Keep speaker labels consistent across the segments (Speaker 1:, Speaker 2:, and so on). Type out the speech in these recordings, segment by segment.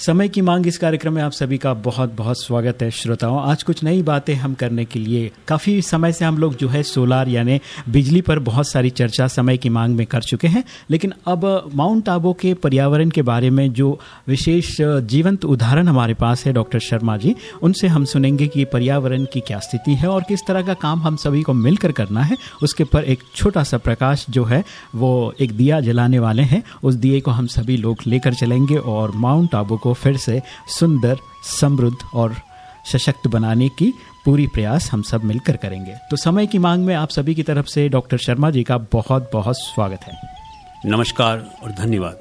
Speaker 1: समय की मांग इस कार्यक्रम में आप सभी का बहुत बहुत स्वागत है। श्रोताओं, आज कुछ नई बातें हम करने के लिए। काफ़ी समय से हम लोग जो है सोलार यानी बिजली पर बहुत सारी चर्चा समय की मांग में कर चुके हैं। लेकिन अब माउंट आबू के पर्यावरण के बारे में जो विशेष जीवंत उदाहरण हमारे पास है डॉक्टर शर्मा जी, उनसे हम सुनेंगे कि पर्यावरण की क्या स्थिति है और किस तरह का काम हम सभी को मिलकर करना है। उसके पर एक छोटा सा प्रकाश जो है, वो एक दिया जलाने वाले हैं। उस दिए को हम सभी लोग लेकर चलेंगे और माउंट आबू को को फिर से सुंदर समृद्ध और सशक्त बनाने की पूरी प्रयास हम सब मिलकर करेंगे। तो समय की मांग में आप सभी की तरफ़ से डॉक्टर शर्मा जी का बहुत बहुत स्वागत है।
Speaker 2: नमस्कार और धन्यवाद।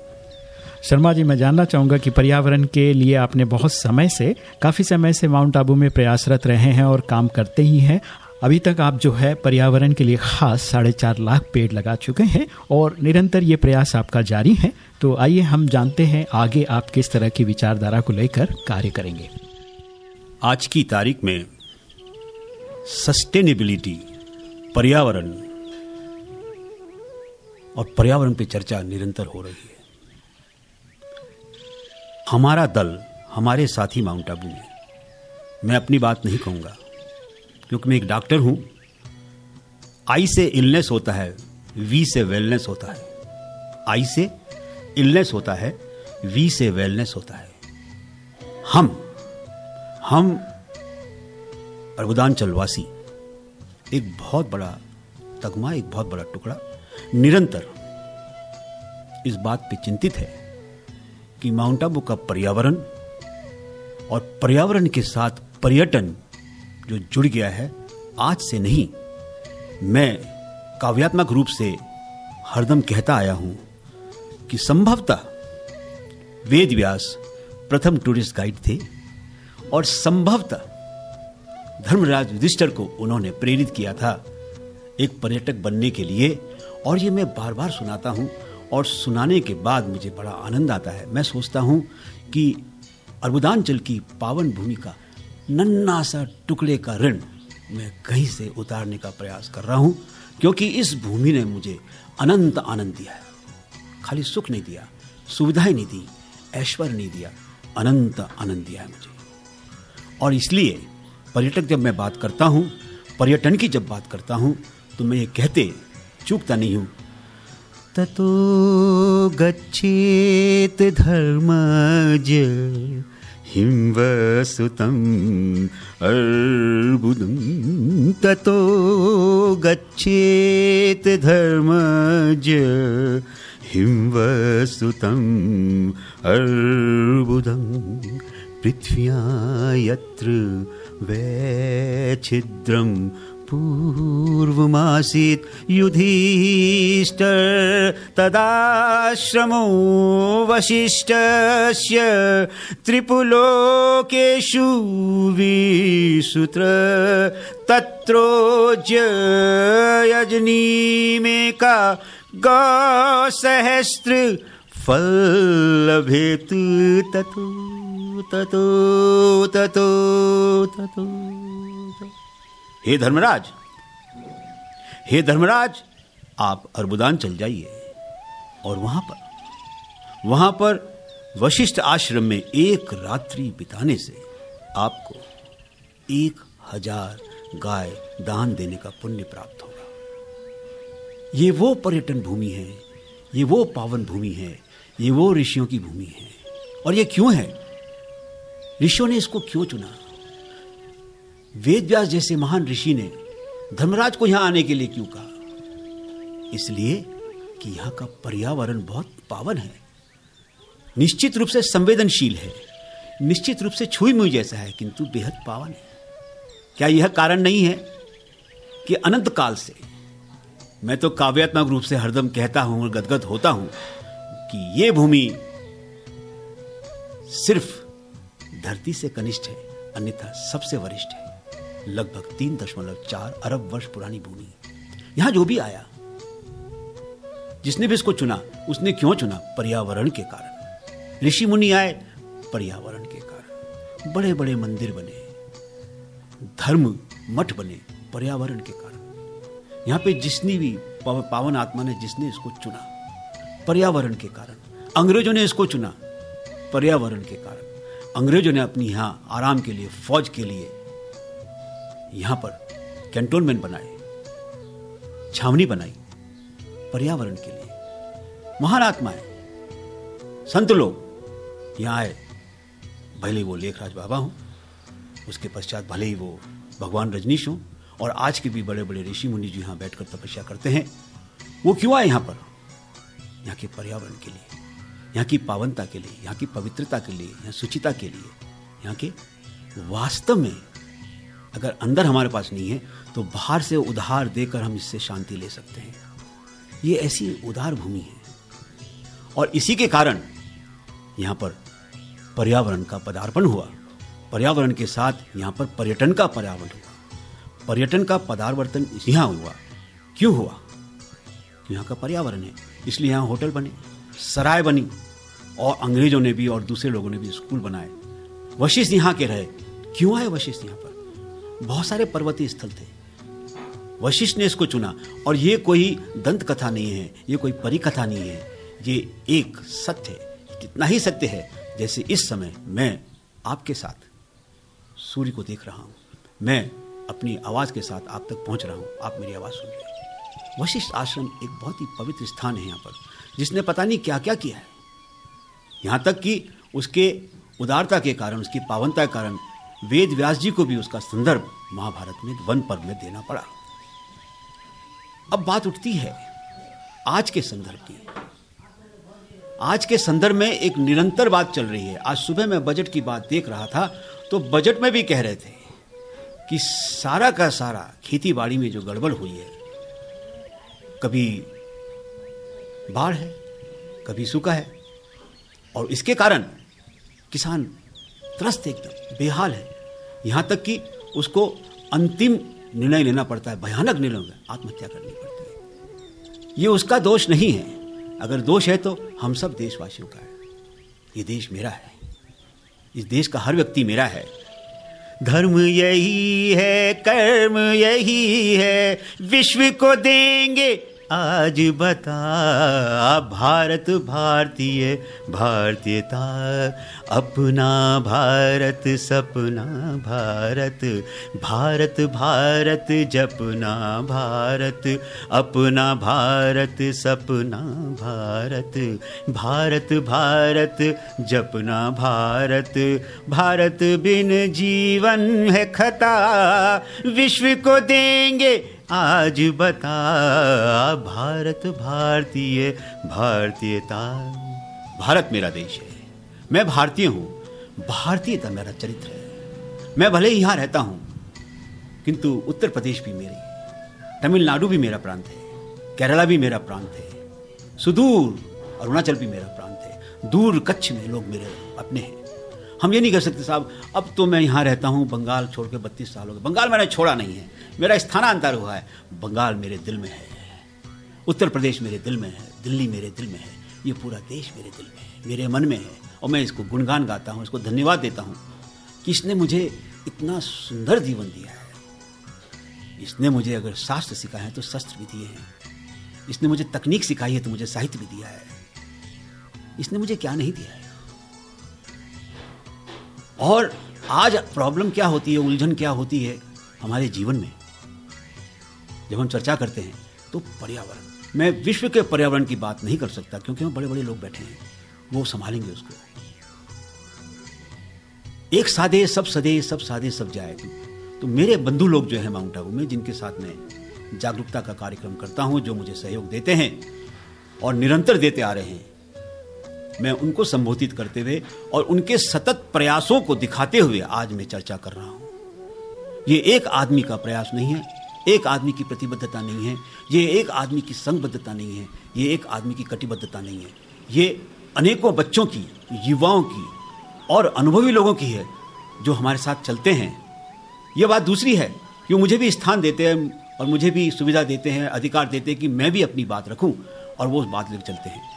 Speaker 1: शर्मा जी मैं जानना चाहूँगा कि पर्यावरण के लिए आपने बहुत समय से काफ़ी समय से माउंट आबू में प्रयासरत रहे हैं और काम करते ही हैं। अभी तक आप जो है पर्यावरण के लिए खास साढ़े चार लाख पेड़ लगा चुके हैं और निरंतर ये प्रयास आपका जारी है। तो आइए हम जानते हैं आगे आप किस तरह की विचारधारा को लेकर कार्य करेंगे।
Speaker 2: आज की तारीख में सस्टेनेबिलिटी पर्यावरण और पर्यावरण पे चर्चा निरंतर हो रही है। हमारा दल, हमारे साथी माउंट आबू में, मैं अपनी बात नहीं कहूँगा, क्योंकि मैं एक डॉक्टर हूँ। आई से इलनेस होता है वी से वेलनेस होता है। आई से इलनेस होता है वी से वेलनेस होता है। हम हम अर्बुदांचलवासी, एक बहुत बड़ा तगमा, एक बहुत बड़ा टुकड़ा, निरंतर इस बात पे चिंतित है कि माउंट आबू का पर्यावरण और पर्यावरण के साथ पर्यटन जो जुड़ गया है, आज से नहीं, मैं काव्यात्मक रूप से हरदम कहता आया हूँ कि संभवतः वेद व्यास प्रथम टूरिस्ट गाइड थे और संभवतः धर्मराज युधिष्ठर को उन्होंने प्रेरित किया था एक पर्यटक बनने के लिए। और ये मैं बार बार सुनाता हूँ और सुनाने के बाद मुझे बड़ा आनंद आता है। मैं सोचता हूँ कि अर्बुदांचल की पावन भूमि का नन्ना सा टुकड़े का ऋण मैं कहीं से उतारने का प्रयास कर रहा हूँ, क्योंकि इस भूमि ने मुझे अनंत आनंद दिया है। खाली सुख नहीं दिया, सुविधाएँ नहीं दी, ऐश्वर्य नहीं दिया, अनंत आनंद दिया है मुझे। और इसलिए पर्यटक जब मैं बात करता हूँ, पर्यटन की जब बात करता हूँ तो मैं ये कहते चूकता नहीं हूँ, ततो गच्छेत धर्मज हिंवसुतम् अर्बुदं। ततो गच्छेत् धर्मज हिंवसुतम् अर्बुदं पृथ्व्या यत्र वैच्छिद्रं पूर्वमासीत् युधिष्ठ तदाश्रमो वसिष्ठस्य त्रिपुलोकेषु विसूत्र तत्रोज्ययजनीमेका गौसहस्र फल्लभेत् ततो ततो ततो ततो। हे धर्मराज हे धर्मराज, आप अर्बुदान चल जाइए। और वहाँ पर वहाँ पर वशिष्ठ आश्रम में एक रात्रि बिताने से आपको एक हज़ार गाय दान देने का पुण्य प्राप्त होगा। ये वो पर्यटन भूमि है, ये वो पावन भूमि है, ये वो ऋषियों की भूमि है। और ये क्यों है? ऋषियों ने इसको क्यों चुना? वेद व्यास जैसे महान ऋषि ने धर्मराज को यहाँ आने के लिए क्यों कहा? इसलिए कि यहाँ का पर्यावरण बहुत पावन है। निश्चित रूप से संवेदनशील है। निश्चित रूप से छुई मुई जैसा है, किंतु बेहद पावन है। क्या यह कारण नहीं है कि अनंत काल से मैं तो काव्यात्मक रूप से हरदम कहता हूँ और गदगद होता हूँ कि यह भूमि सिर्फ़ धरती से कनिष्ठ है, अन्यथा सबसे वरिष्ठ है। लगभग तीन दशमलव चार अरब वर्ष पुरानी भूमि। यहाँ जो भी आया, जिसने भी इसको चुना, उसने क्यों चुना? पर्यावरण के कारण। ऋषि मुनि आए, पर्यावरण के कारण। बड़े बड़े मंदिर बने, धर्म मठ बने, पर्यावरण के कारण। यहाँ पे जिसने भी पावन आत्मा ने जिसने इसको चुना, पर्यावरण के कारण, अंग्रेज़ों ने इसको चुना, पर्यावरण के कारण, अंग्रेज़ों ने अपनी यहाँ आराम के लिए, फौज के लिए यहाँ पर कैंटोनमेंट बनाए छावनी बनाई, पर्यावरण के लिए। महान आत्माएँ संत लोग यहाँ आए, भले वो लेखराज बाबा हों, उसके पश्चात भले ही वो भगवान रजनीश हों और आज के भी बड़े बड़े ऋषि मुनि जी यहाँ बैठकर तपस्या करते हैं, वो क्यों आए यहाँ पर? यहाँ के पर्यावरण के लिए, यहाँ की पावनता के लिए, यहाँ की पवित्रता के लिए, यहाँ सुचिता के लिए, यहाँ के वास्तव में अगर अंदर हमारे पास नहीं है तो बाहर से उधार देकर हम इससे शांति ले सकते हैं। ये ऐसी उदार भूमि है। और इसी के कारण यहाँ पर पर्यावरण का पदार्पण हुआ। पर्यावरण के साथ यहाँ पर पर्यटन का पर्यावरण हुआ। पर्यटन का पदार्वर्तन यहाँ हुआ। क्यों हुआ? यहाँ का पर्यावरण है, इसलिए यहाँ होटल बने, सराय बनी, और अंग्रेज़ों ने भी और दूसरे लोगों ने भी स्कूल बनाए। वशिष्ठ यहाँ के रहे। क्यों आए वशिष्ठ यहाँ पर? बहुत सारे पर्वतीय स्थल थे। वशिष्ठ ने इसको चुना, और ये कोई दंत कथा नहीं है, ये कोई परी कथा नहीं है। ये एक सत्य है कितना ही सत्य है, जैसे इस समय मैं आपके साथ सूर्य को देख रहा हूँ। मैं अपनी आवाज़ के साथ आप तक पहुँच रहा हूँ। आप मेरी आवाज़ सुन रहे वशिष्ठ आश्रम एक बहुत ही पवित्र स्थान है यहाँ पर, जिसने पता नहीं क्या क्या किया है। यहाँ तक कि उसके उदारता के कारण, उसकी पावनता के कारण, वेद व्यास जी को भी उसका संदर्भ महाभारत में वन पर्व में देना पड़ा। अब बात उठती है आज के संदर्भ की। आज के संदर्भ में एक निरंतर बात चल रही है। आज सुबह मैं बजट की बात देख रहा था तो बजट में भी कह रहे थे कि सारा का सारा खेती बाड़ी में जो गड़बड़ हुई है, कभी बाढ़ है, कभी सूखा है, और इसके कारण किसान त्रस्त एकदम, बेहाल है। यहाँ तक कि उसको अंतिम निर्णय लेना पड़ता है, भयानक निर्णय आत्महत्या करनी पड़ती है। ये उसका दोष नहीं है। अगर दोष है तो हम सब देशवासियों का है। ये देश मेरा है। इस देश का हर व्यक्ति मेरा है। धर्म यही है कर्म यही है विश्व को देंगे आज बता भारत भारतीय, भारतीयता, अपना भारत, सपना भारत भारत भारत, जपना भारत, अपना भारत, सपना भारत भारत भारत, जपना भारत भारत बिन जीवन है खता, विश्व को देंगे आज बता, भारत भारतीय भारतीयता भारत मेरा देश है। मैं भारतीय हूँ। भारतीयता मेरा चरित्र है। मैं भले ही यहाँ रहता हूँ, किंतु उत्तर प्रदेश भी मेरी। तमिलनाडु भी मेरा प्रांत है। केरला भी मेरा प्रांत है। सुदूर अरुणाचल भी मेरा प्रांत है। दूर कच्छ में लोग मेरे अपने हैं। हम ये नहीं कर सकते साहब, अब तो मैं यहाँ रहता हूँ, बंगाल छोड़ के बत्तीस साल हो गए। बंगाल मैंने छोड़ा नहीं है। मेरा स्थानांतर हुआ है, बंगाल मेरे दिल में है। उत्तर प्रदेश मेरे दिल में है, दिल्ली मेरे दिल में है, ये पूरा देश मेरे दिल में है, मेरे मन में है। और मैं इसको गुणगान गाता हूँ, इसको धन्यवाद देता हूँ कि इसने मुझे इतना सुंदर जीवन दिया है। इसने मुझे अगर शास्त्र सिखाए हैं तो शस्त्र भी दिए हैं। इसने मुझे तकनीक सिखाई है तो मुझे साहित्य भी दिया है। इसने मुझे क्या नहीं दिया है? और आज प्रॉब्लम क्या होती है, उलझन क्या होती है हमारे जीवन में? जब हम चर्चा करते हैं तो पर्यावरण। मैं विश्व के पर्यावरण की बात नहीं कर सकता, क्योंकि वहाँ बड़े बड़े लोग बैठे हैं, वो संभालेंगे उसको। एक साधे, सब सदे, सब साधे, सब जाए। तो मेरे बंधु लोग जो है माउंट आबू में, जिनके साथ मैं जागरूकता का कार्यक्रम करता हूँ, जो मुझे सहयोग देते हैं और निरंतर देते आ रहे हैं मैं उनको संबोधित करते हुए और उनके सतत प्रयासों को दिखाते हुए आज मैं चर्चा कर रहा हूँ। ये एक आदमी का प्रयास नहीं है, एक आदमी की प्रतिबद्धता नहीं है, ये एक आदमी की संगबद्धता नहीं है, ये एक आदमी की कटिबद्धता नहीं है। ये अनेकों बच्चों की, युवाओं की और अनुभवी लोगों की है जो हमारे साथ चलते हैं। ये बात दूसरी है कि मुझे भी स्थान देते हैं और मुझे भी सुविधा देते हैं, अधिकार देते हैं कि मैं भी अपनी बात रखूँ और वो उस बात लेकर चलते हैं।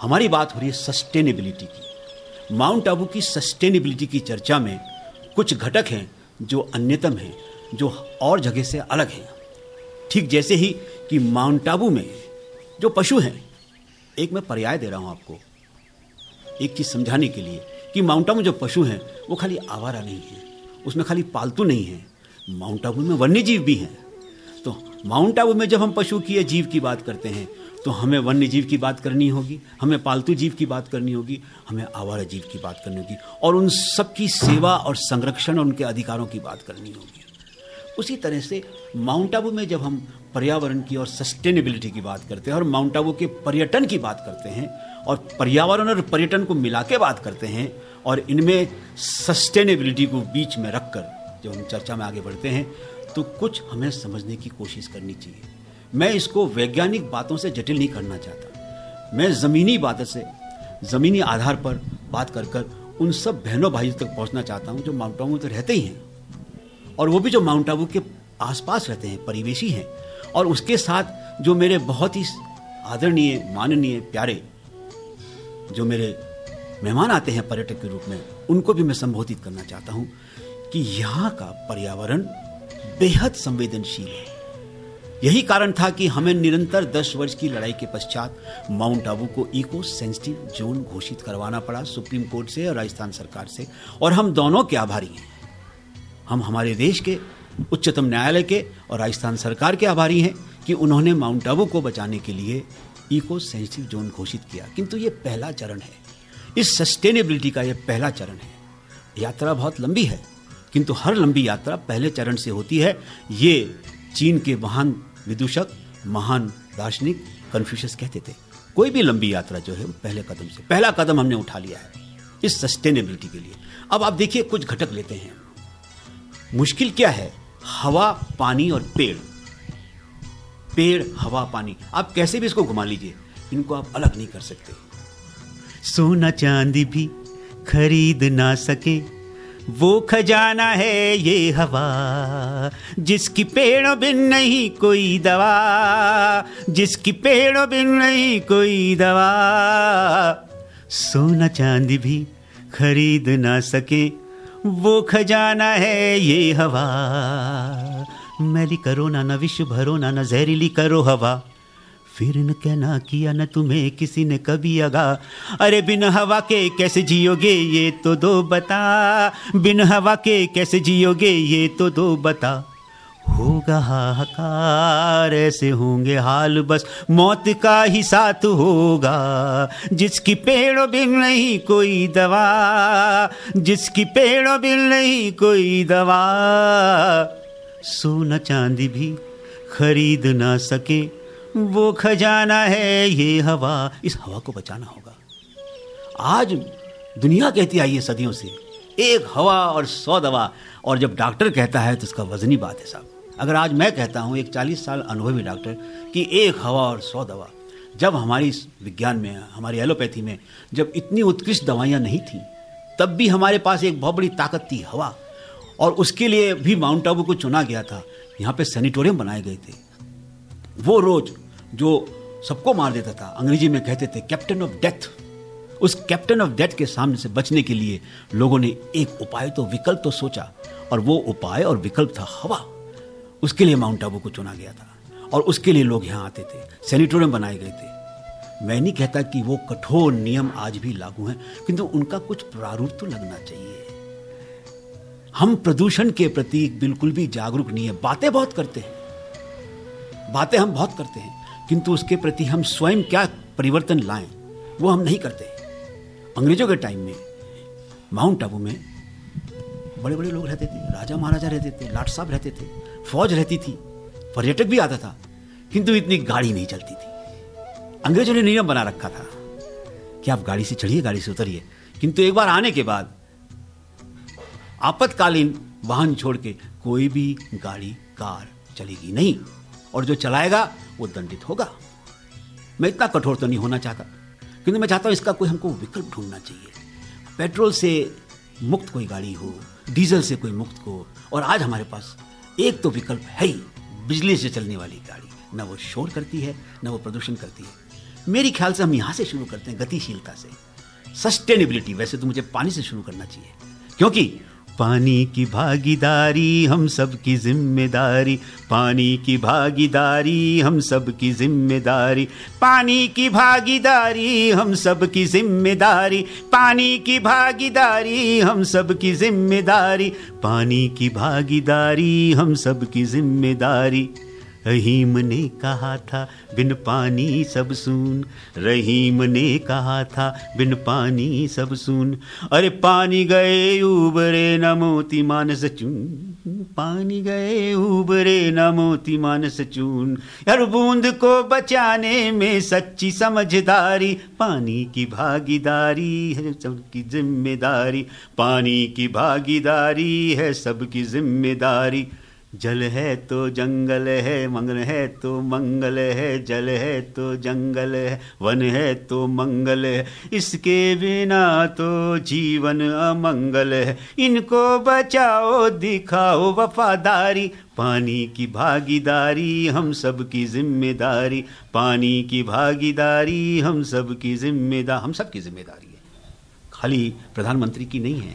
Speaker 2: हमारी बात हो रही है सस्टेनेबिलिटी की। माउंट आबू की सस्टेनेबिलिटी की चर्चा में कुछ घटक हैं जो अन्यतम हैं, जो और जगह से अलग हैं। ठीक जैसे ही कि माउंट आबू में जो पशु हैं, एक मैं पर्याय दे रहा हूँ आपको। एक चीज़ समझाने के लिए कि माउंट आबू जो पशु हैं, वो खाली आवारा नहीं है, उसमें खाली पालतू नहीं है। माउंट आबू में वन्य जीव भी हैं। तो माउंट आबू में जब हम पशु की या जीव की बात करते हैं तो हमें वन्य जीव की बात करनी होगी, हमें पालतू जीव की बात करनी होगी, हमें आवारा जीव की बात करनी होगी, और उन सब की सेवा और संरक्षण और उनके अधिकारों की बात करनी होगी। उसी तरह से माउंट आबू में जब हम पर्यावरण की और सस्टेनेबिलिटी की बात करते हैं और माउंट आबू के पर्यटन की बात करते हैं और पर्यावरण और पर्यटन को मिला के बात करते हैं और इनमें सस्टेनेबिलिटी को बीच में रखकर जब हम चर्चा में आगे बढ़ते हैं तो कुछ हमें समझने की कोशिश करनी चाहिए। मैं इसको वैज्ञानिक बातों से जटिल नहीं करना चाहता। मैं ज़मीनी बातों से, ज़मीनी आधार पर बात कर कर उन सब बहनों भाइयों तक पहुँचना चाहता हूँ जो माउंट आबू तो रहते ही हैं। और वो भी जो माउंट आबू के आसपास रहते हैं, परिवेशी हैं। और उसके साथ जो मेरे बहुत ही आदरणीय, माननीय, प्यारे जो मेरे मेहमान आते हैं पर्यटक के रूप में, उनको भी मैं संबोधित करना चाहता हूँ कि यहाँ का पर्यावरण बेहद संवेदनशील है। यही कारण था कि हमें निरंतर 10 वर्ष की लड़ाई के पश्चात माउंट आबू को इको सेंसिटिव जोन घोषित करवाना पड़ा सुप्रीम कोर्ट से और राजस्थान सरकार से। और हम दोनों के आभारी हैं। हम हमारे देश के उच्चतम न्यायालय के और राजस्थान सरकार के आभारी हैं कि उन्होंने माउंट आबू को बचाने के लिए इको सेंसिटिव जोन घोषित किया। किंतु ये पहला चरण है। इस सस्टेनेबिलिटी का यह पहला चरण है। यात्रा बहुत लंबी है। किंतु हर लंबी यात्रा पहले चरण से होती है। ये चीन के महान विदूषक, महान दार्शनिक कन्फ्यूशस कहते थे। कोई भी लंबी यात्रा जो है, वो पहले कदम से, पहला कदम हमने उठा लिया है, इस सस्टेनेबिलिटी के लिए। अब आप देखिए, कुछ घटक लेते हैं। मुश्किल क्या है? हवा, पानी और पेड़। पेड़, हवा, पानी। आप कैसे भी इसको घुमा लीजिए, इनको आप अलग नहीं कर सकते। सोना चांदी भी खरीद ना सके वो खजाना है ये हवा, जिसकी पेड़ों बिन नहीं कोई दवा, जिसकी पेड़ों बिन नहीं कोई दवा। सोना चांदी भी खरीद ना सके, वो खजाना है ये हवा। मैली करो ना, न विश्व भरो ना, न जहरीली करो हवा। फिर न कहना किया, न तुम्हें किसी ने कभी अगा। अरे बिन हवा के कैसे जियोगे ये तो दो बता। बिन हवा के कैसे जियोगे ये तो दो बता। होगा हाहाकार, ऐसे होंगे हाल बस। मौत का ही साथ होगा। जिसकी पेड़ों बिन नहीं कोई दवा। जिसकी पेड़ों बिन नहीं कोई दवा। सोना चांदी भी खरीद ना सके। वो खजाना है, ये हवा। इस हवा को बचाना होगा। आज दुनिया कहती आई है सदियों से, एक हवा और सौ दवा। और जब डॉक्टर कहता है तो उसका वजनी बात है साहब। अगर आज मैं कहता हूँ, एक चालीस साल अनुभवी डॉक्टर, कि एक हवा और सौ दवा। जब हमारी विज्ञान में, हमारी एलोपैथी में जब इतनी उत्कृष्ट दवाइयाँ नहीं थी, तब भी हमारे पास एक बहुत बड़ी ताकत थी हवा। और उसके लिए भी माउंट आबू को चुना गया था। यहाँ पे सैनिटोरियम बनाए गए थे। वो रोज जो सबको मार देता था। अंग्रेज़ी में कहते थे कैप्टन ऑफ़ डेथ उस कैप्टन ऑफ़ डेथ के सामने से बचने के लिए लोगों ने एक उपाय तो विकल्प तो सोचा, और वो उपाय और विकल्प था हवा। उसके लिए माउंट आबू को चुना गया था, और उसके लिए लोग यहाँ आते थे सैनिटोरियम बनाए गए थे। मैं नहीं कहता कि वो कठोर नियम आज भी लागू हैं, किंतु उनका कुछ प्रारूप तो लगना चाहिए। हम प्रदूषण के प्रति बिल्कुल भी जागरूक नहीं है। बातें बहुत करते हैं। बातें हम बहुत करते हैं। किंतु उसके प्रति हम स्वयं क्या परिवर्तन लाएँ, वो हम नहीं करते। अंग्रेज़ों के टाइम में माउंट आबू में बड़े बड़े लोग रहते थे, राजा महाराजा रहते थे, लाट साहब रहते थे, फौज रहती थी, पर्यटक भी आता था, किंतु इतनी गाड़ी नहीं चलती थी। अंग्रेज़ों ने नियम बना रखा था कि आप गाड़ी से चढ़िए, गाड़ी से उतरिए, किंतु एक बार आने के बाद आपातकालीन वाहन छोड़ के कोई भी गाड़ी, कार चलेगी नहीं। और जो चलाएगा, वो दंडित होगा। मैं इतना कठोर तो नहीं होना चाहता, किंतु मैं चाहता हूँ इसका कोई हमको विकल्प ढूंढना चाहिए। पेट्रोल से मुक्त कोई गाड़ी हो, डीजल से कोई मुक्त हो, और आज हमारे पास एक तो विकल्प है ही, बिजली से चलने वाली गाड़ी। न वो शोर करती है, न वो प्रदूषण करती है। मेरी ख्याल से हम यहाँ से शुरू करते हैं गतिशीलता से। सस्टेनेबिलिटी, वैसे तो मुझे पानी से शुरू करना चाहिए, क्योंकि पानी की भागीदारी, हम सब की ज़िम्मेदारी। पानी की भागीदारी, हम सब की ज़िम्मेदारी। पानी की भागीदारी, हम सब की ज़िम्मेदारी। पानी की भागीदारी, हम सब की ज़िम्मेदारी। पानी की भागीदारी, हम सब की ज़िम्मेदारी। रहीम ने कहा था, बिन पानी सब सुन। रहीम ने कहा था, बिन पानी सब सुन। अरे पानी गए उबरे न मोती मानस चून। पानी गए उबरे न मोती मानस चून। हर बूंद को बचाने में सच्ची समझदारी, पानी की भागीदारी है सबकी ज़िम्मेदारी। पानी की भागीदारी है सबकी ज़िम्मेदारी। जल है तो जंगल है, मंगल है तो मंगल है, जल है तो जंगल है, वन है तो मंगल है। इसके बिना तो जीवन अमंगल है। इनको बचाओ, दिखाओ वफादारी। पानी की भागीदारी हम सब की ज़िम्मेदारी। पानी की भागीदारी हम सब की जिम्मेदार हम सब की ज़िम्मेदारी है। खाली प्रधानमंत्री की नहीं है।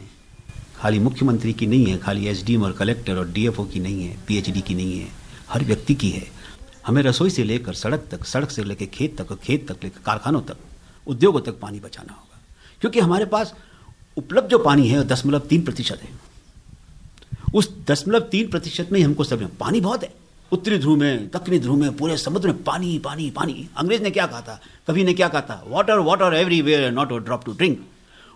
Speaker 2: खाली मुख्यमंत्री की नहीं है, खाली एसडीएम और कलेक्टर और डीएफओ की नहीं है पीएचडी की नहीं है, हर व्यक्ति की है। हमें रसोई से लेकर सड़क तक, सड़क से लेकर खेत तक खेत तक लेकर कारखानों तक, उद्योगों तक पानी बचाना होगा। क्योंकि हमारे पास उपलब्ध जो पानी है दशमलव तीन प्रतिशत है। उस दशमलव तीन प्रतिशत में हमको सब पानी बहुत है। उत्तरी ध्रुव में, दक्षिणी ध्रुव में, पूरे समुद्र में पानी पानी पानी। अंग्रेज़ ने क्या कहा था? कभी ने क्या कहा था? Water water everywhere not a drop to drink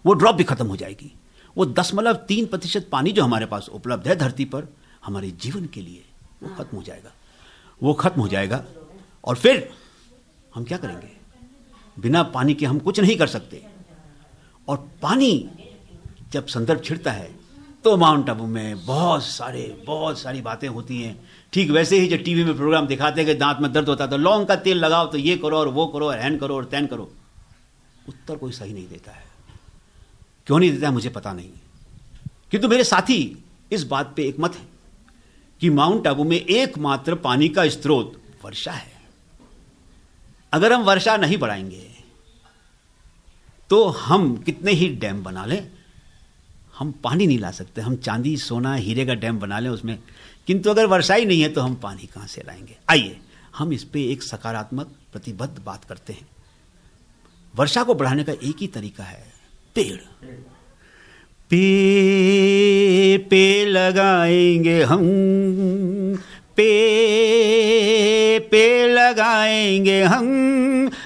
Speaker 2: वो ड्रॉप भी खत्म हो जाएगी। वो दशमलव तीन प्रतिशत पानी जो हमारे पास उपलब्ध है धरती पर, हमारे जीवन के लिए वो खत्म हो जाएगा। वो खत्म हो जाएगा और फिर हम क्या करेंगे? बिना पानी के हम कुछ नहीं कर सकते। और पानी जब संदर्भ छिड़ता है तो माउंट आबू में बहुत सारे, बहुत सारी बातें होती हैं। ठीक वैसे ही जब टीवी में प्रोग्राम दिखाते हैं कि दांत में दर्द होता है तो लौंग का तेल लगाओ तो ये करो और वो करो, और हैन करो और तैन करो। उत्तर कोई सही नहीं देता है। क्यों नहीं देता है, मुझे पता नहीं। किंतु मेरे साथी, इस बात पे एक मत है कि माउंट आबू में एकमात्र पानी का स्रोत वर्षा है। अगर हम वर्षा नहीं बढ़ाएँगे तो हम कितने ही डैम बना लें। हम पानी नहीं ला सकते, हम चांदी, सोना, हीरे का डैम बना लें उसमें। किंतु अगर वर्षा ही नहीं है तो हम पानी कहाँ से लाएँगे? आइए, हम इस पे एक सकारात्मक प्रतिबद्ध बात करते हैं। वर्षा को बढ़ाने का एक ही तरीका है पेड़। पे पे लगाएँगे हम। पे पे लगाएँगे हम।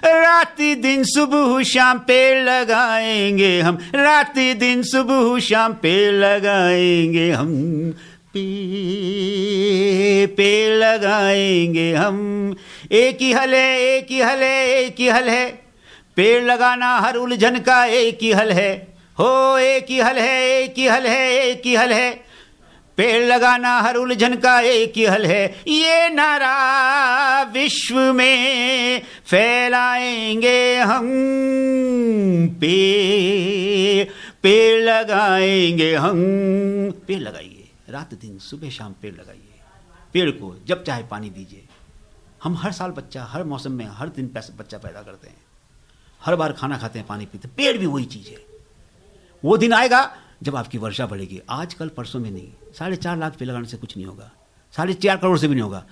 Speaker 2: रात दिन, सुबह, शाम पे लगाएँगे हम। रात दिन, सुबह, शाम पे लगाएँगे हम। पे पे लगाएँगे हम। एक ही हल है, एक ही हल है, एक ही हल है। पेड़ लगाना हर उलझन का एक ही हल है। हो, एक ही हल है, एक ही हल है, एक ही हल है। पेड़ लगाना हर उलझन का एक ही हल है। ये नारा विश्व में फैलाएँगे हम। पे, पेड़ लगाएँगे हम। पेड़ लगाइए, रात दिन, सुबह शाम पेड़ लगाइए। पेड़ को जब चाहे पानी दीजिए। हम हर साल बच्चा, हर मौसम में हर दिन बच्चा पैदा करते हैं। हर बार खाना खाते हैं, पानी पीते पेड़ भी वही चीज़ है। वो दिन आएगा जब आपकी वर्षा बढ़ेगी। आज कल परसों में नहीं। साढ़े चार लाख पेड़ लगाने से कुछ नहीं होगा। साढ़े चार करोड़ से भी नहीं होगा।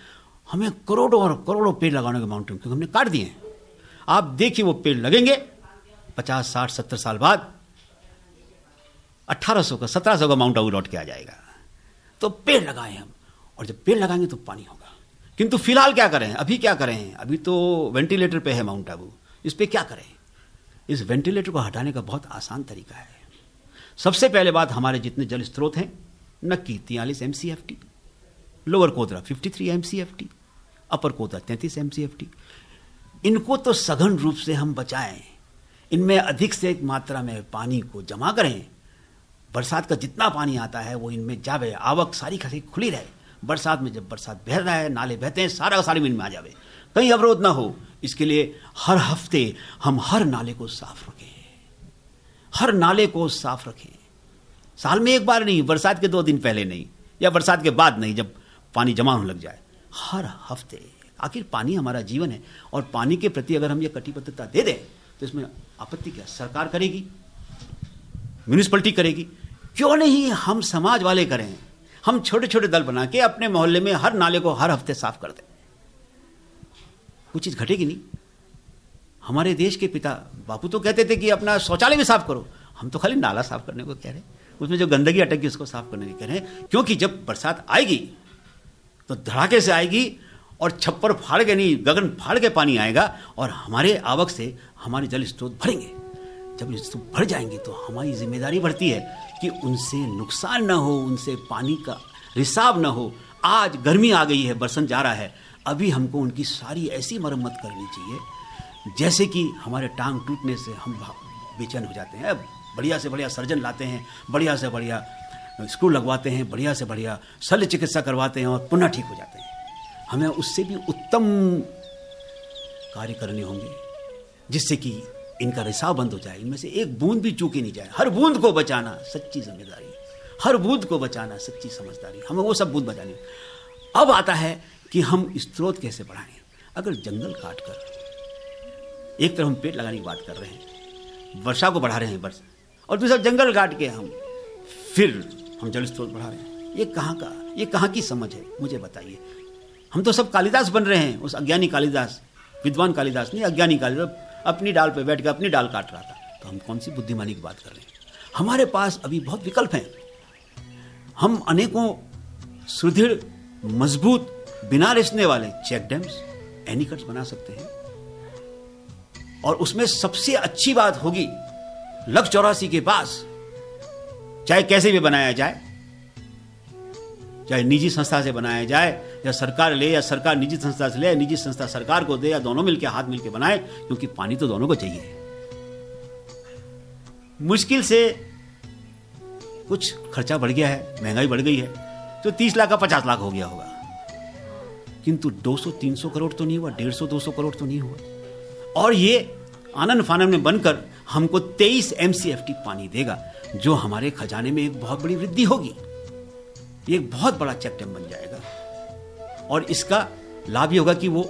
Speaker 2: हमें करोड़ों और करोड़ों पेड़ लगाने के माउंटेन क्योंकि हमने काट दिए हैं। आप देखिए वो पेड़ लगेंगे पचास, साठ, सत्तर साल बाद। अट्ठारह सौ का, सत्रह सौ का माउंट आबू लौट के आ जाएगा। तो पेड़ लगाए हम। और जब पेड़ लगाएँगे तो पानी होगा। किंतु फ़िलहाल क्या करें? अभी क्या करें? अभी तो वेंटिलेटर पे है माउंट आबू इस पर क्या करें? इस वेंटिलेटर को हटाने का बहुत आसान तरीका है। सबसे पहले बात, हमारे जितने जल स्रोत हैं नक्की तियालीस M C F T lower Kodra 53 M C F T upper Kodra 33 M C F T इनको तो सघन रूप से हम बचाएँ। इनमें अधिक से एक मात्रा में पानी को जमा करें। बरसात का जितना पानी आता है, वो इनमें जावे। आवक सारी खासी खुली रहे। बरसात में जब बरसात बह रहा है, नाले बहते हैं, सारा का सारी इनमें आ जावे। कहीं अवरोध ना हो। इसके लिए हर हफ़्ते हम हर नाले को साफ़ रखें। हर नाले को साफ़ रखें। साल में एक बार नहीं, बरसात के दो दिन पहले नहीं, या बरसात के बाद नहीं, जब पानी जमा होने लग जाए। हर हफ़्ते, आखिर पानी हमारा जीवन है, और पानी के प्रति अगर हम ये कटिबद्धता दे दें तो इसमें आपत्ति क्या? सरकार करेगी? म्यूनिसपलिटी करेगी? क्यों नहीं हम समाज वाले करें? हम छोटे छोटे दल बना के अपने मोहल्ले में हर नाले को हर हफ़्ते साफ़ कर दें। कुछ चीज़ घटेगी नहीं। हमारे देश के पिता बापू तो कहते थे कि अपना शौचालय भी साफ़ करो। हम तो खाली नाला साफ़ करने को कह रहे उसमें जो गंदगी अटक गई उसको साफ़ करने को कह रहे हैं। क्योंकि जब बरसात आएगी तो धड़ाके से आएगी और छप्पर फाड़ के नहीं, गगन फाड़ के पानी आएगा और हमारे आवक से हमारे जल स्रोत भरेंगे। जब स्रोत भर जाएँगे तो हमारी ज़िम्मेदारी बढ़ती है कि उनसे नुकसान ना हो, उनसे पानी का रिसाव ना हो। आज गर्मी आ गई है, बरसन जा रहा है। अभी हमको उनकी सारी ऐसी मरम्मत करनी चाहिए, जैसे कि हमारे टांग टूटने से हम बेचैन हो जाते हैं। बढ़िया से बढ़िया सर्जन लाते हैं, बढ़िया से बढ़िया स्क्रू लगवाते हैं, बढ़िया से बढ़िया शल्य चिकित्सा करवाते हैं और पुनः ठीक हो जाते हैं। हमें उससे भी उत्तम कार्य करने होंगे, जिससे कि इनका रिसाव बंद हो जाए, इनमें से एक बूंद भी चूकी नहीं जाए। हर बूंद को बचाना सच्ची ज़िम्मेदारी, हर बूंद को बचाना सच्ची समझदारी। हमें वो सब बूंद बचानी अब आता है कि हम स्त्रोत कैसे बढ़ाएँ? अगर जंगल काट कर एक तरफ़ हम पेड़ लगाने की बात कर रहे हैं, वर्षा को बढ़ा रहे हैं वर्षा, और दूसरा जंगल काट के हम फिर हम जल स्रोत बढ़ा रहे हैं। ये कहाँ का, ये कहाँ की समझ है? मुझे बताइए। हम तो सब कालिदास बन रहे हैं, उस अज्ञानी कालिदास, विद्वान कालिदास, नहीं, अज्ञानी कालिदास, अपनी डाल पर बैठ कर अपनी डाल काट रहा था। तो हम कौन सी बुद्धिमानी की बात कर रहे हैं? हमारे पास अभी बहुत विकल्प हैं। हम अनेकों सुदृढ़, मज़बूत बिना रिसने वाले चेक डैम्स, एनिकट्स बना सकते हैं। और उसमें सबसे अच्छी बात होगी लख चौरासी के पास, चाहे कैसे भी बनाया जाए, चाहे निजी संस्था से बनाया जाए, या सरकार ले, या सरकार निजी संस्था से ले या निजी संस्था सरकार को दे, या दोनों मिलकर हाथ मिलकर बनाए, क्योंकि पानी तो दोनों को चाहिए। मुश्किल से कुछ खर्चा बढ़ गया है, महँगाई बढ़ गई है तो तीस लाख का पचास लाख हो गया होगा। किंतु 200-300 करोड़ तो नहीं हुआ 150-200 करोड़ तो नहीं हुआ। और ये आनंद फानन में बनकर हमको 23 एमसीएफटी पानी देगा, जो हमारे खजाने में एक बहुत बड़ी वृद्धि होगी। ये एक बहुत बड़ा चेक डैम बन जाएगा। और इसका लाभ ये होगा कि वो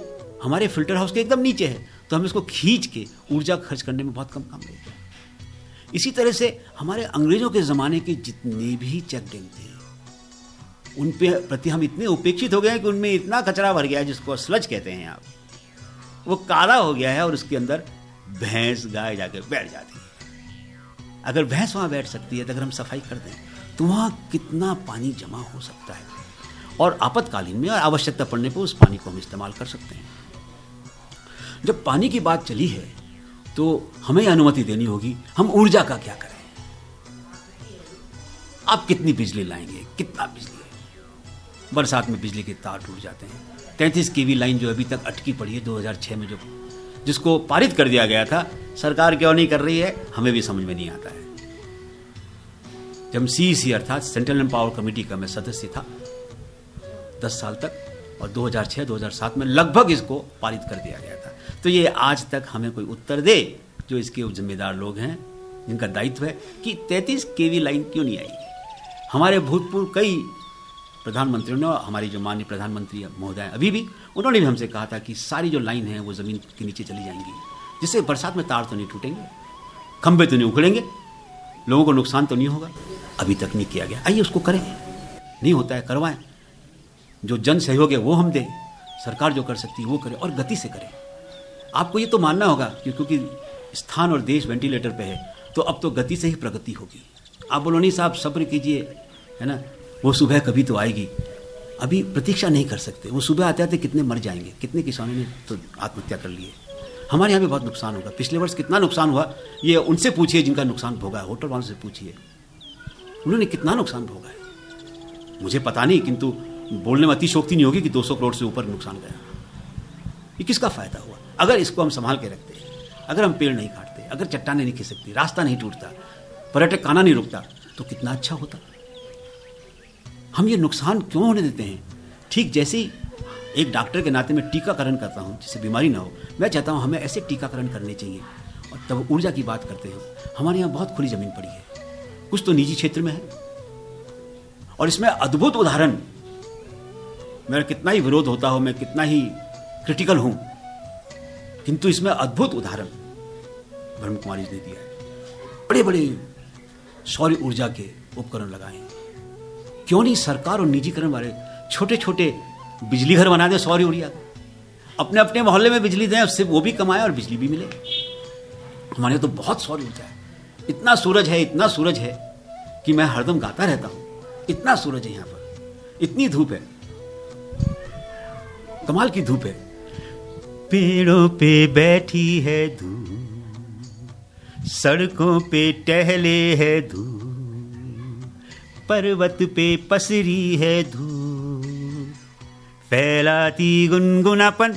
Speaker 2: हमारे फ़िल्टर हाउस के एकदम नीचे है तो हम इसको खींच के ऊर्जा खर्च करने में बहुत कम काम लगेगा इसी तरह से हमारे अंग्रेज़ों के ज़माने के जितने भी चेक डैम थे उन पे प्रति हम इतने उपेक्षित हो गए हैं कि उनमें इतना कचरा भर गया है जिसको स्लज कहते हैं आप। वो काला हो गया है और उसके अंदर भैंस गाय जाकर बैठ जाती है। अगर भैंस वहाँ बैठ सकती है तो अगर हम सफ़ाई कर दें तो वहाँ कितना पानी जमा हो सकता है? और आपातकालीन में और आवश्यकता पड़ने पर उस पानी को हम इस्तेमाल कर सकते हैं। जब पानी की बात चली है तो हमें अनुमति देनी होगी, हम ऊर्जा का क्या करें? आप कितनी बिजली लाएँगे? कितना बिजली? बरसात में बिजली के तार टूट जाते हैं। तैंतीस केवी लाइन जो अभी तक अटकी पड़ी है 2006 में जो, जिसको पारित कर दिया गया था, सरकार क्यों नहीं कर रही है, हमें भी समझ में नहीं आता है। जब सी सी अर्थात सेंट्रल एम्पावर कमेटी का मैं सदस्य था, दस साल तक, और 2006-2007 में लगभग इसको पारित कर दिया गया था। तो ये आज तक हमें कोई उत्तर दे, जो इसके जिम्मेदार लोग हैं, जिनका दायित्व है, कि 33 केवी लाइन क्यों नहीं आई? हमारे भूतपूर्व कई प्रधानमंत्रियों ने हमारी जो माननीय प्रधानमंत्री महोदय अभी भी, उन्होंने भी हमसे कहा था कि सारी जो लाइन है, वो ज़मीन के नीचे चली जाएँगी, जिससे बरसात में तार तो नहीं टूटेंगे, खंभे तो नहीं उखड़ेंगे, लोगों को नुकसान तो नहीं होगा। अभी तक नहीं किया गया। आइए उसको करें। नहीं होता है, करवाएँ। जो जन सहयोग है, वो हम दें। सरकार जो कर सकती है, वो करे और गति से करें। आपको ये तो मानना होगा कि क्योंकि स्थान और देश वेंटिलेटर पे है तो अब तो गति से ही प्रगति होगी। आप बोलो, नहीं साहब, सब्र कीजिए। है ना? वो सुबह कभी तो आएगी। अभी प्रतीक्षा नहीं कर सकते। वो सुबह आते आते कितने मर जाएँगे? कितने किसानों ने तो आत्महत्या कर लिए हमारे यहाँ भी बहुत नुकसान होगा। पिछले वर्ष कितना नुकसान हुआ, ये उनसे पूछिए जिनका नुकसान भोगा है। होटल वालों से पूछिए। उन्होंने कितना नुकसान भोगा है? मुझे पता नहीं, किंतु बोलने में अतिशोक्ति नहीं होगी कि 200 करोड़ से ऊपर नुकसान गया। ये किसका फ़ायदा हुआ? अगर इसको हम संभाल के रखते, अगर हम पेड़ नहीं काटते, अगर चट्टाने नहीं खिसकती, रास्ता नहीं टूटता, पर्यटक काना नहीं रुकता तो कितना अच्छा होता। हम ये नुकसान क्यों होने देते हैं? ठीक जैसे ही एक डॉक्टर के नाते मैं टीकाकरण करता हूँ, जिससे बीमारी ना हो, मैं चाहता हूँ हमें ऐसे टीकाकरण करने चाहिए। और तब ऊर्जा की बात करते हैं। हमारे यहाँ बहुत खुली ज़मीन पड़ी है। कुछ तो निजी क्षेत्र में है। और इसमें अद्भुत उदाहरण। मेरा कितना ही विरोध होता हो, मैं कितना ही क्रिटिकल हूँ, किंतु इसमें अद्भुत उदाहरण ब्रह्म कुमारी ने दिया है। बड़े बड़े सौर ऊर्जा के उपकरण लगाए क्यों नहीं सरकार और निजीकरण वाले छोटे छोटे बिजली घर बना दे सौर ऊर्जा अपने अपने मोहल्ले में बिजली दें, उससे वो भी कमाए और बिजली भी मिले। हमारे तो बहुत सौर ऊर्जा है। इतना सूरज है, इतना सूरज है कि मैं हरदम गाता रहता हूँ। इतना सूरज है यहाँ पर। इतनी धूप है। कमाल की धूप है। पेड़ों पे बैठी है धूप, सड़कों पे टहले है धूप। पर्वत पे पसरी है धूप फैलाती गुनगुनापन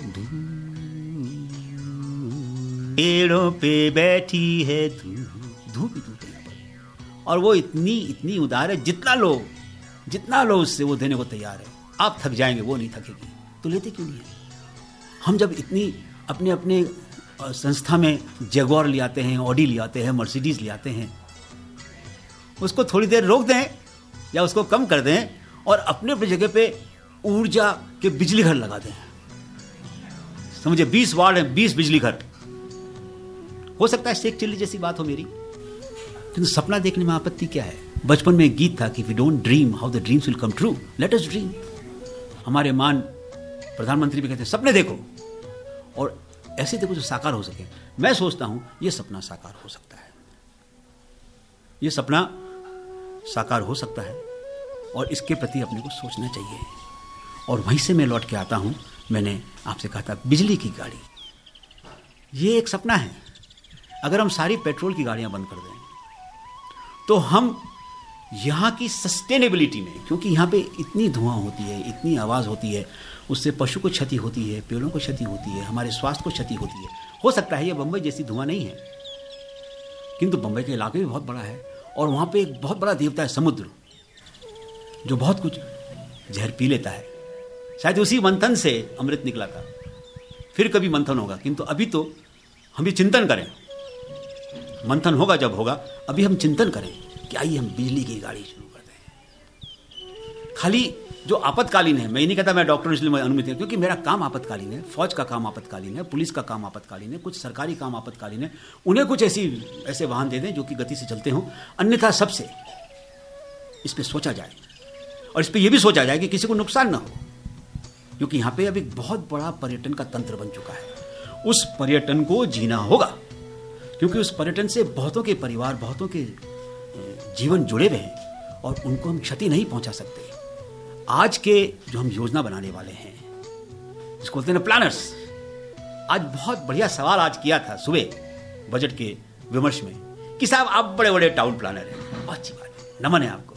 Speaker 2: पेड़ों पे बैठी है धूप धूप धूप और वो इतनी इतनी उदार है, जितना लो जितना लो उससे वो देने को तैयार है। आप थक जाएँगे, वो नहीं थकेगी। तो लेते क्यों नहीं है? हम जब इतनी अपने अपने संस्था में जगौर ले आते हैं, ऑडी ले आते हैं, मर्सिडीज ले आते हैं, उसको थोड़ी देर रोक दें या उसको कम कर दें और अपने अपने जगह पे ऊर्जा के बिजली घर लगा दें। समझे? 20 वार्ड है 20 बिजली घर। हो सकता है शेख चिल्ली जैसी बात हो मेरी। किंतु सपना देखने में आपत्ति क्या है? बचपन में एक गीत था कि we don't dream how the dreams will come true let us dream हमारे मान प्रधानमंत्री भी कहते हैं, सपने देखो। और ऐसे देखो जो साकार हो सके। मैं सोचता हूँ यह सपना साकार हो सकता है। यह सपना साकार हो सकता है और इसके प्रति अपने को सोचना चाहिए। और वहीं से मैं लौट के आता हूँ। मैंने आपसे कहा था, बिजली की गाड़ी। ये एक सपना है। अगर हम सारी पेट्रोल की गाड़ियाँ बंद कर दें तो हम यहाँ की सस्टेनेबिलिटी में, क्योंकि यहाँ पे इतनी धुआँ होती है, इतनी आवाज़ होती है, उससे पशु को क्षति होती है, पेड़ों को क्षति होती है, हमारे स्वास्थ्य को क्षति होती है। हो सकता है ये बम्बई जैसी धुआँ नहीं है। किंतु बम्बई के इलाके भी बहुत बड़ा है। और वहाँ पे एक बहुत बड़ा देवता है, समुद्र, जो बहुत कुछ जहर पी लेता है। शायद उसी मंथन से अमृत निकला था। फिर कभी मंथन होगा, किंतु अभी तो हम ये चिंतन करें। मंथन होगा जब होगा, अभी हम चिंतन करें कि आइए हम बिजली की गाड़ी शुरू करते हैं। खाली जो आपातकालीन है। मैं नहीं कहता मैं डॉक्टर इसलिए मैं अनुमति है, क्योंकि मेरा काम आपातकालीन है, फौज का काम आपातकालीन है, पुलिस का काम आपातकालीन है, कुछ सरकारी काम आपातकालीन है। उन्हें कुछ ऐसी, ऐसे वाहन दे दें जो कि गति से चलते हों। अन्यथा सबसे इस पर सोचा जाए। और इस पर यह भी सोचा जाए कि किसी को नुकसान ना हो। क्योंकि यहाँ पे अब एक बहुत बड़ा पर्यटन का तंत्र बन चुका है। उस पर्यटन को जीना होगा। क्योंकि उस पर्यटन से बहुतों के परिवार, बहुतों के जीवन जुड़े हुए हैं और उनको हम क्षति नहीं पहुँचा सकते। आज के जो हम योजना बनाने वाले हैं, जिसको बोलते हैं प्लानर्स आज बहुत बढ़िया सवाल आज किया था सुबह बजट के विमर्श में कि साहब आप बड़े बड़े टाउन प्लानर हैं। अच्छी बात है, नमन है आपको।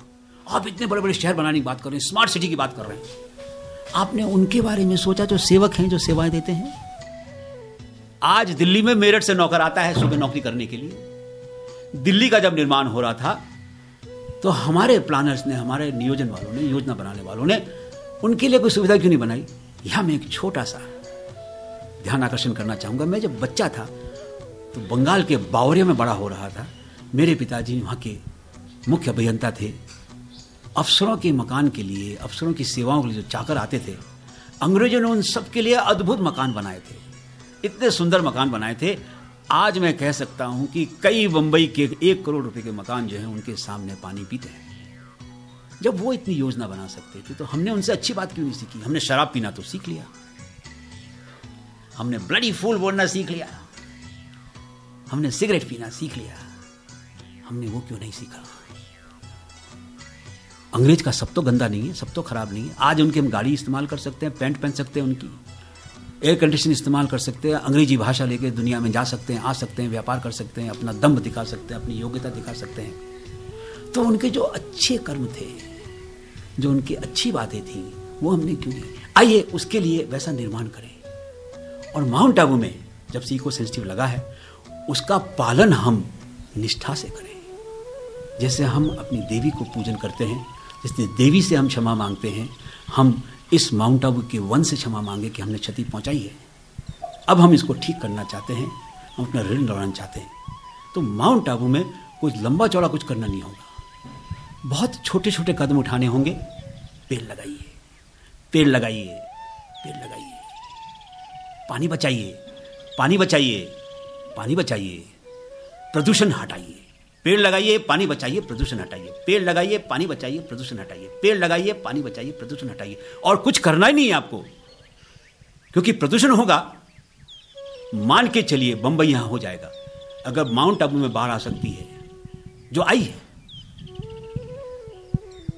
Speaker 2: आप इतने बड़े बड़े शहर बनाने की बात कर रहे हैं स्मार्ट सिटी की बात कर रहे हैं। आपने उनके बारे में सोचा जो सेवक हैं, जो सेवाएँ देते हैं? आज दिल्ली में मेरठ से नौकर आता है सुबह नौकरी करने के लिए। दिल्ली का जब निर्माण हो रहा था तो हमारे प्लानर्स ने, हमारे नियोजन वालों ने, योजना बनाने वालों ने उनके लिए कोई सुविधा क्यों नहीं बनाई? यहाँ मैं एक छोटा सा ध्यान आकर्षण करना चाहूँगा। मैं जब बच्चा था तो बंगाल के बावरिया में बड़ा हो रहा था। मेरे पिताजी वहाँ के मुख्य अभियंता थे। अफसरों के मकान के लिए, अफसरों की सेवाओं के लिए जो चाकर आते थे, अंग्रेज़ों ने उन सबके लिए अद्भुत मकान बनाए थे। इतने सुंदर मकान बनाए थे आज मैं कह सकता हूँ कि कई बंबई के एक करोड़ रुपए के मकान जो है, उनके सामने पानी पीते हैं। जब वो इतनी योजना बना सकते थे तो हमने उनसे अच्छी बात क्यों नहीं सीखी? हमने शराब पीना तो सीख लिया। हमने ब्लडी फूल बोलना सीख लिया। हमने सिगरेट पीना सीख लिया। हमने वो क्यों नहीं सीखा? अंग्रेज़ का सब तो गंदा नहीं है, सब तो खराब नहीं है। आज उनकी हम गाड़ी इस्तेमाल कर सकते हैं, पैंट पहन सकते हैं उनकी। एयर कंडीशन इस्तेमाल कर सकते हैं, अंग्रेज़ी भाषा लेके दुनिया में जा सकते हैं, आ सकते हैं, व्यापार कर सकते हैं, अपना दम दिखा सकते हैं, अपनी योग्यता दिखा सकते हैं। तो उनके जो अच्छे कर्म थे, जो उनकी अच्छी बातें थी, वो हमने क्यों नहीं आइए उसके लिए वैसा निर्माण करें। और माउंट आबू में जब से इको सेंसिटिव लगा है, उसका पालन हम निष्ठा से करें। जैसे हम अपनी देवी को पूजन करते हैं जैसे देवी से हम क्षमा मांगते हैं, हम इस माउंट आबू के वन से क्षमा मांगे कि हमने क्षति पहुंचाई है। अब हम इसको ठीक करना चाहते हैं, हम अपना ऋण लौटाना चाहते हैं। तो माउंट आबू में कुछ लंबा चौड़ा कुछ करना नहीं होगा। बहुत छोटे छोटे कदम उठाने होंगे। पेड़ लगाइए पेड़ लगाइए पेड़ लगाइए। पानी बचाइए पानी बचाइए पानी बचाइए। प्रदूषण हटाइए। पेड़ लगाइए, पानी बचाइए, प्रदूषण हटाइए। पेड़ लगाइए, पानी बचाइए, प्रदूषण हटाइए। पेड़ लगाइए, पानी बचाइए, प्रदूषण हटाइए। और कुछ करना ही नहीं है आपको, क्योंकि प्रदूषण होगा। मान के चलिए, बंबई यहाँ हो जाएगा। अगर माउंट आबू में बाढ़ आ सकती है, जो आई है,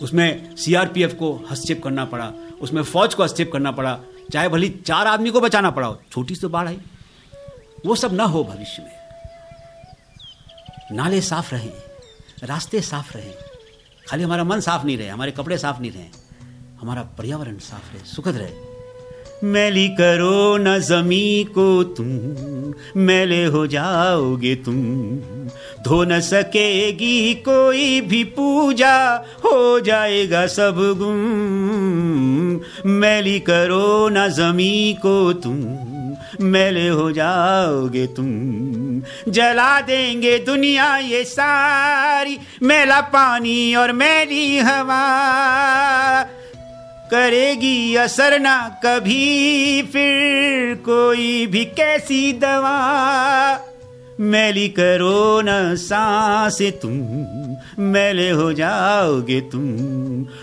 Speaker 2: उसमें सीआरपीएफ को हस्तक्षेप करना पड़ा, उसमें फौज को हस्तक्षेप करना पड़ा, चाहे भली चार आदमी को बचाना पड़ा हो, छोटी सी तो बाढ़ आई। वो सब ना हो भविष्य में। नाले साफ़ रहें, रास्ते साफ़ रहें। खाली हमारा मन साफ़ नहीं रहे, हमारे कपड़े साफ़ नहीं रहे, हमारा पर्यावरण साफ़ रहे, सुखद रहे। मैली करो न जमी को तुम, मैले हो जाओगे तुम। धो न सकेगी कोई भी पूजा, हो जाएगा सब गुम। मैली करो न जमी को तुम, मैले हो जाओगे तुम। जला देंगे दुनिया ये सारी। मेला पानी और मेरी हवा करेगी असर ना कभी। फिर कोई भी कैसी दवा मैली करो न सांसे तुम। मैले हो जाओगे तुम।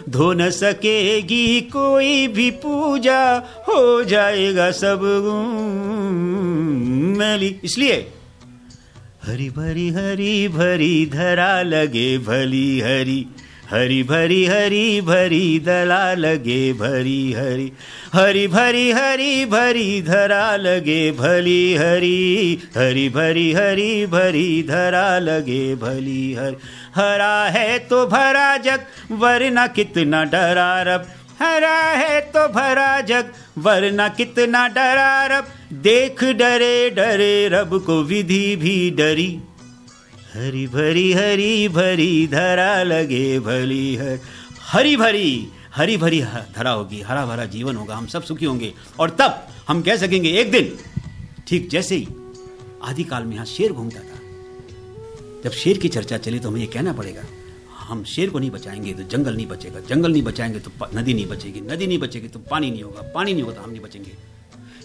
Speaker 2: धो न सकेगी कोई भी पूजा। हो जाएगा सब मैली, इसलिए हरी भरी हरी भरी धरा लगे भली हरी। हरी भरी हरी भरी दला लगे भरी हरी। हरी भरी हरी भरी धरा लगे भली हरी। हरी भरी हरी भरी धरा लगे भली हरी। हरा है तो भरा जग, वरना कितना डरा रब। हरा है तो भरा जग, वरना कितना डरा रब। देख डरे डरे रब को विधि भी डरी। हरी भरी हरी भरी धरा लगे भली हर हरी भरी हरी भरी धरा होगी, हरा भरा जीवन होगा, हम सब सुखी होंगे। और तब हम कह सकेंगे, एक दिन, ठीक जैसे ही आदि काल में यहाँ शेर घूमता था। जब शेर की चर्चा चली तो हमें यह कहना पड़ेगा, हम शेर को नहीं बचाएँगे तो जंगल नहीं बचेगा। जंगल नहीं बचाएँगे तो नदी नहीं बचेगी, नदी नहीं बचेगी तो पानी नहीं होगा, पानी नहीं होगा तो हम नहीं बचेंगे।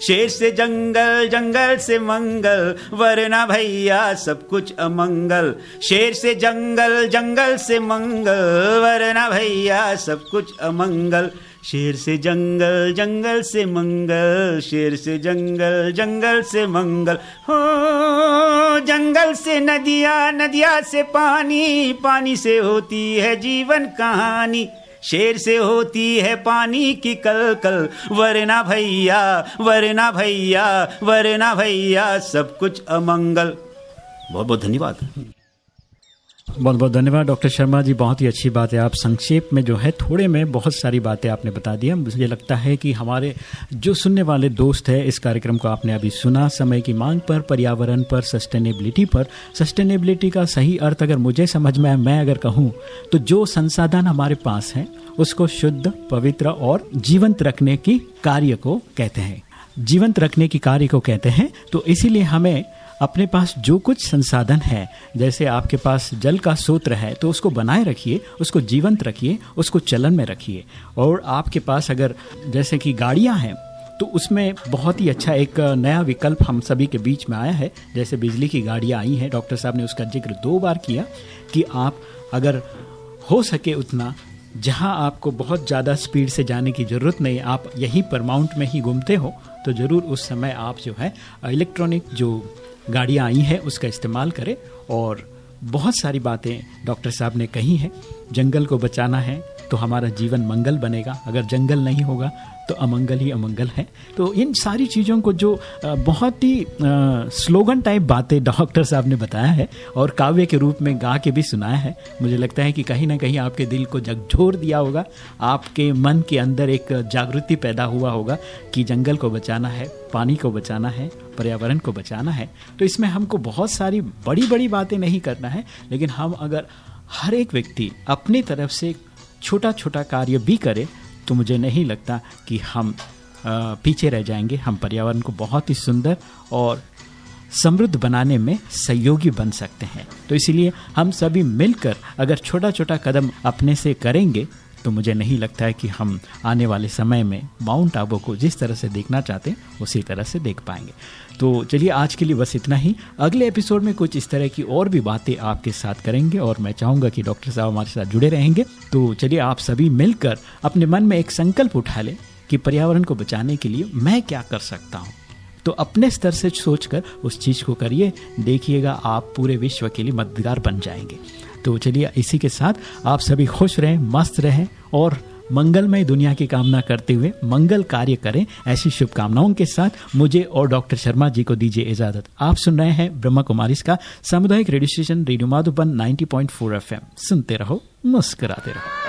Speaker 2: शेर से जंगल जंगल से मंगल, वरना भैया सब कुछ अमंगल। शेर से जंगल जंगल से मंगल, वरना भैया सब कुछ अमंगल। शेर से जंगल जंगल से मंगल, शेर से जंगल जंगल से मंगल। हो, जंगल से नदिया नदिया से पानी पानी से होती है जीवन कहानी। शेर से होती है पानी की कल कल वरना भैया वरना भैया वरना भैया, सब कुछ अमंगल। बहुत बहुत धन्यवाद।
Speaker 1: बहुत बहुत धन्यवाद, डॉक्टर शर्मा जी। बहुत ही अच्छी बात है। आप संक्षेप में जो है, थोड़े में बहुत सारी बातें आपने बता दी। मुझे लगता है कि हमारे जो सुनने वाले दोस्त हैं, इस कार्यक्रम को आपने अभी सुना। समय की मांग पर, पर्यावरण पर सस्टेनेबिलिटी पर। सस्टेनेबिलिटी का सही अर्थ अगर मुझे समझ में मैं अगर कहूँ तो जो संसाधन हमारे पास हैं, उसको शुद्ध, पवित्र और जीवंत रखने की कार्य को कहते हैं। जीवंत रखने की कार्य को कहते हैं तो इसीलिए हमें अपने पास जो कुछ संसाधन है, जैसे आपके पास जल का सूत्र है तो उसको बनाए रखिए, उसको जीवंत रखिए, उसको चलन में रखिए। और आपके पास अगर जैसे कि गाड़ियाँ हैं तो उसमें बहुत ही अच्छा एक नया विकल्प हम सभी के बीच में आया है। जैसे बिजली की गाड़ियाँ आई हैं, डॉक्टर साहब ने उसका ज़िक्र दो बार किया कि आप अगर हो सके उतना, जहाँ आपको बहुत ज़्यादा स्पीड से जाने की ज़रूरत नहीं, आप यहीं पर माउंट में ही घूमते हो तो ज़रूर उस समय आप जो है, इलेक्ट्रॉनिक जो गाड़ियाँ आई हैं, उसका इस्तेमाल करें। और बहुत सारी बातें डॉक्टर साहब ने कही हैं। जंगल को बचाना है तो हमारा जीवन मंगल बनेगा। अगर जंगल नहीं होगा तो अमंगल ही अमंगल है। तो इन सारी चीज़ों को जो बहुत ही स्लोगन टाइप बातें डॉक्टर साहब ने बताया है और काव्य के रूप में गा के भी सुनाया है, मुझे लगता है कि कहीं ना कहीं आपके दिल को झकझोर दिया होगा। आपके मन के अंदर एक जागृति पैदा हुआ होगा कि जंगल को बचाना है, पानी को बचाना है, पर्यावरण को बचाना है। तो इसमें हमको बहुत सारी बड़ी बड़ी बातें नहीं करना है, लेकिन हम अगर हर एक व्यक्ति अपनी तरफ़ से छोटा छोटा कार्य भी करें तो मुझे नहीं लगता कि हम पीछे रह जाएँगे। हम पर्यावरण को बहुत ही सुंदर और समृद्ध बनाने में सहयोगी बन सकते हैं। तो इसीलिए हम सभी मिलकर अगर छोटा छोटा कदम अपने से करेंगे तो मुझे नहीं लगता है कि हम आने वाले समय में माउंट आबू को जिस तरह से देखना चाहते हैं, उसी तरह से देख पाएँगे। तो चलिए आज के लिए बस इतना ही। अगले एपिसोड में कुछ इस तरह की और भी बातें आपके साथ करेंगे और मैं चाहूँगा कि डॉक्टर साहब हमारे साथ जुड़े रहेंगे। तो चलिए आप सभी मिलकर अपने मन में एक संकल्प उठा लें कि पर्यावरण को बचाने के लिए मैं क्या कर सकता हूँ। तो अपने स्तर से सोचकर उस चीज़ को करिए। देखिएगा, आप पूरे विश्व के लिए मददगार बन जाएँगे। तो चलिए इसी के साथ आप सभी खुश रहें, मस्त रहें और मंगलमय दुनिया की कामना करते हुए मंगल कार्य करें, ऐसी शुभकामनाओं के साथ मुझे और डॉक्टर शर्मा जी को दीजिए इजाज़त। आप सुन रहे हैं ब्रह्मा कुमारी सामुदायिक radio station radio Madhuban 90.4 FM. सुनते रहो, मुस्कुराते रहो।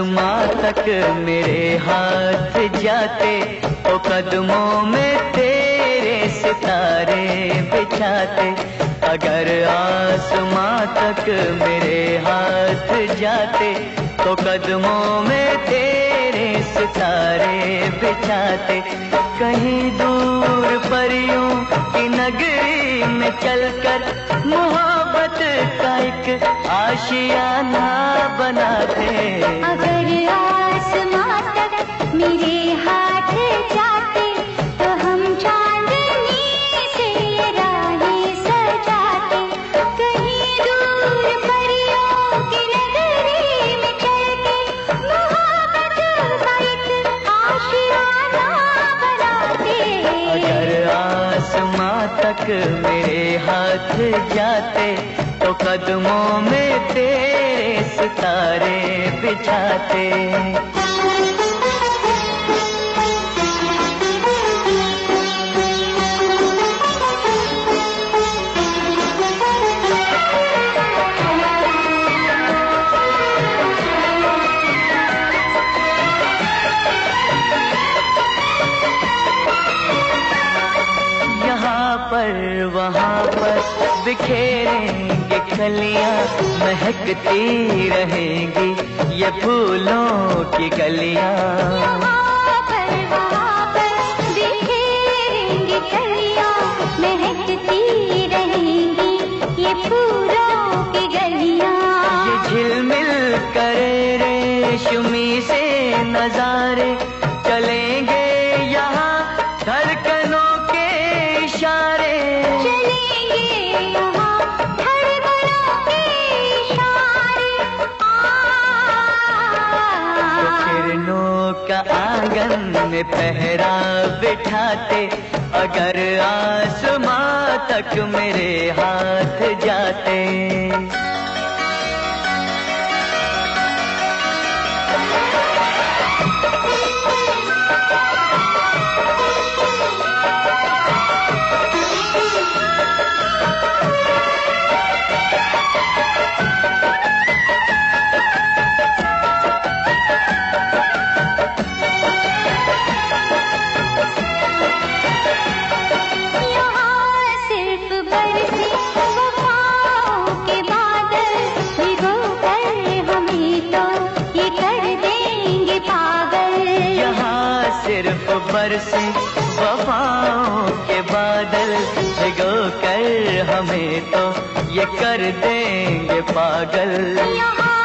Speaker 3: आसमां तक मेरे हाथ जाते तो कदमों में तेरे सितारे बिछाते। अगर आसमां तक मेरे हाथ जाते तो कदमों में तेरे सितारे बिछाते। कहीं दूर परियों की नगरी में चलकर मोहब्बत का एक आशियाना बना दे
Speaker 4: अगर आसमां तक मेरे
Speaker 3: मेरे हाथ जाते तो कदमों में तेरे सितारे बिछाते। बिखेरेंगे कलिया महकती रहेंगी ये फूलों की गलियाँ। में पहरा बिठाते अगर आसमां तक मेरे हाथ जाते।
Speaker 4: बरसे वफाओं के बादल भिगो कर हमें तो ये कर देंगे पागल।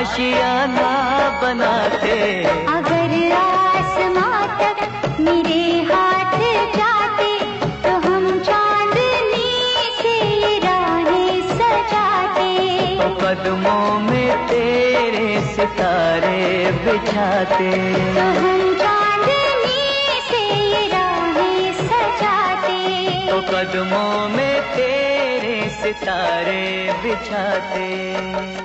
Speaker 3: आशियाना बनाते।
Speaker 4: अगर आसमां तक मेरे हाथ जाते तो हम चांदनी से राहें सजाते।
Speaker 3: तो कदमों में तेरे सितारे बिछाते।
Speaker 4: तो हम चांदनी से राहें सजाते।
Speaker 3: तो कदमों में तेरे सितारे बिछाते।